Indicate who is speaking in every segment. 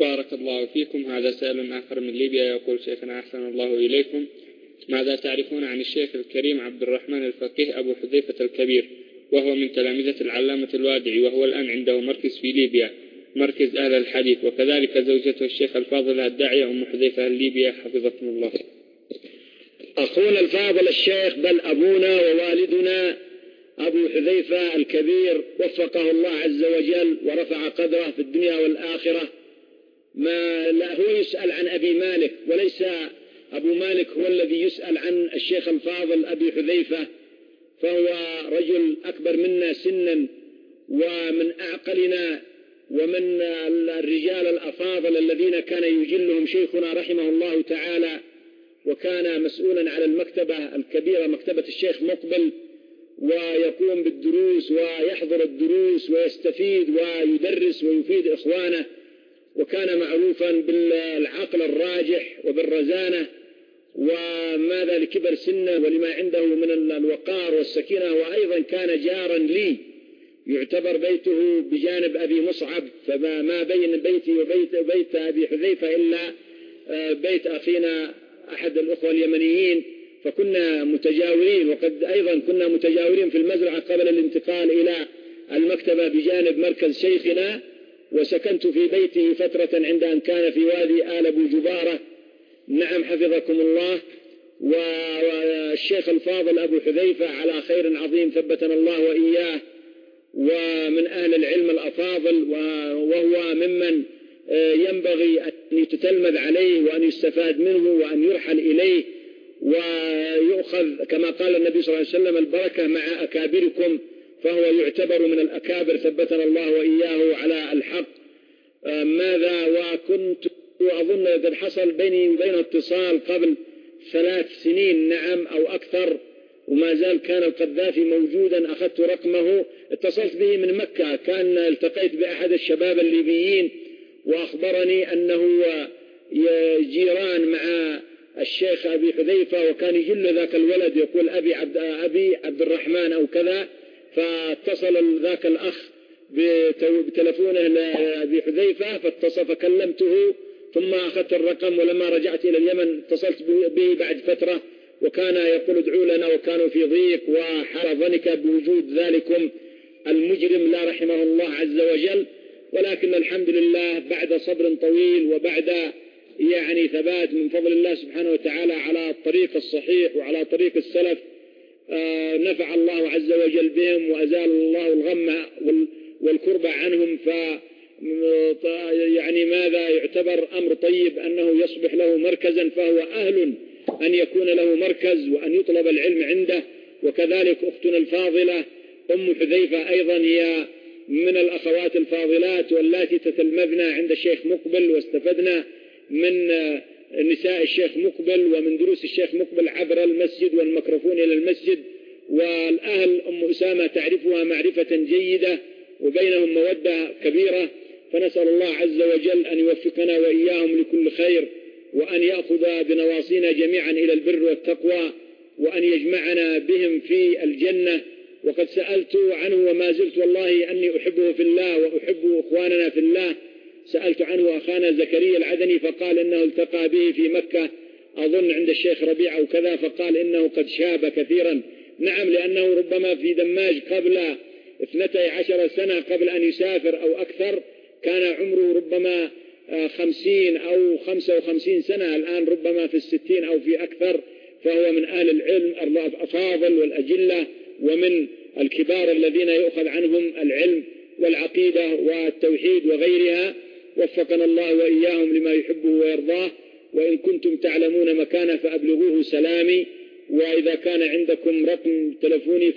Speaker 1: بارك الله فيكم. هذا سائل آخر من ليبيا. يقول شيخنا أحسن الله إليكم. ماذا تعرفون عن الشيخ الكريم عبد الرحمن الفقيه أبو حذيفة الكبير؟ وهو من تلامذة العلامة الوادعي وهو الآن عنده مركز في ليبيا مركز أهل الحديث. وكذلك زوجته الشيخ الفاضل الداعية أم حذيفة الليبية. حفظكم الله.
Speaker 2: أخونا الفاضل الشيخ بل أبونا ووالدنا أبو حذيفة الكبير وفقه الله عز وجل ورفع قدره في الدنيا والآخرة. ما لا هو يسأل عن أبي مالك وليس أبو مالك هو الذي يسأل عن الشيخ الفاضل أبي حذيفة فهو رجل أكبر منا سنا ومن أعقلنا ومن الرجال الأفاضل الذين كان يجلهم شيخنا رحمه الله تعالى وكان مسؤولا على المكتبة الكبيرة مكتبة الشيخ مقبل ويقوم بالدروس ويحضر الدروس ويستفيد ويدرس ويفيد إخوانه. وكان معروفا بالعقل الراجح وبالرزانة وماذا لكبر سنه ولما عنده من الوقار والسكينة. وأيضا كان جارا لي يعتبر بيته بجانب أبي مصعب. فما ما بين بيتي وبيت بيت أبي حذيفة إلا آه، بيت أخينا أحد الأخوة اليمنيين. فكنا متجاورين وقد أيضا كنا متجاورين في المزرعة قبل الانتقال إلى المكتبة بجانب مركز شيخنا. وسكنت في بيته فترة عند أن كان في وادي آل أبو جبارة. نعم حفظكم الله. والشيخ الفاضل أبو حذيفة على خير عظيم ثبتنا الله وإياه. ومن أهل العلم الأفاضل وهو ممن آه، ينبغي أن يتتلمذ عليه وأن يستفاد منه وأن يرحل إليه. ويؤخذ كما قال النبي صلى الله عليه وسلم البركة مع أكابركم فهو يعتبر من الأكابر ثبتنا الله وإياه على ماذا وكنت أظن قد حصل بيني وبينه اتصال قبل ثلاث سنين نعم أو أكثر وما زال كان القذافي موجودا أخذت رقمه اتصلت به من مكة كان التقيت بأحد الشباب الليبيين وأخبرني أنه جيران مع الشيخ أبي حذيفة وكان يجل ذاك الولد يقول أبي عبد, أبي عبد الرحمن أو كذا فاتصل ذاك الأخ بتلفونه لأبي حذيفة فاتصل فكلمته ثم أخذت الرقم ولما رجعت إلى اليمن اتصلت به بعد فترة وكان يقول ادعوا لنا وكانوا في ضيق وحار ظنك بوجود ذلكم. المجرم لا رحمه الله عز وجل ولكن الحمد لله بعد صبر طويل وبعد يعني ثبات من فضل الله سبحانه وتعالى على الطريق الصحيح وعلى طريق السلف آه، نفع الله عز وجل بهم وأزال الله الغم والكرب عنهم ف يعني ماذا يعتبر أمر طيب أنه يصبح له مركزا فهو أهل أن يكون له مركز وأن يطلب العلم عنده. وكذلك أختنا الفاضلة أم حذيفة أيضا هي من الأخوات الفاضلات واللاتي تتلمذن عند الشيخ مقبل واستفدنا من نساء الشيخ مقبل ومن دروس الشيخ مقبل عبر المسجد والميكروفون إلى المسجد. والأهل أم أسامة تعرفها معرفة جيدة وبينهم مودة كبيرة فنسأل الله عز وجل أن يوفقنا وإياهم لكل خير وأن يأخذ بنواصينا جميعا إلى البر والتقوى وأن يجمعنا بهم في الجنة. وقد سألت عنه وما زلت والله أني أحبه في الله وأحب إخواننا في الله. سألت عنه أخانا زكريا العدني فقال إنه التقى به في مكة. أظن عند الشيخ ربيع أو كذا فقال إنه قد شاب كثيرا. نعم لأنه ربما في دماج قبل اثنتي عشر سنة قبل أن يسافر أو أكثر كان عمره ربما خمسين أو خمسة وخمسين سنة الآن ربما في الستين أو في أكثر فهو من أهل العلم الأفاضل والأجلة ومن الكبار الذين يؤخذ عنهم العلم والعقيدة والتوحيد وغيرها. وفقنا الله وإياهم لما يحبه ويرضاه. وإن كنتم تعلمون مكانه فأبلغوه سلامي. وإذا كان عندكم رقم تلفوني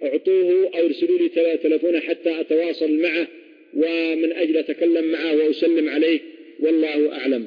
Speaker 2: فأعطوه أو ارسلوا لي تلفونه حتى أتواصل معه ومن أجل أتكلم معه وأسلم عليه والله أعلم.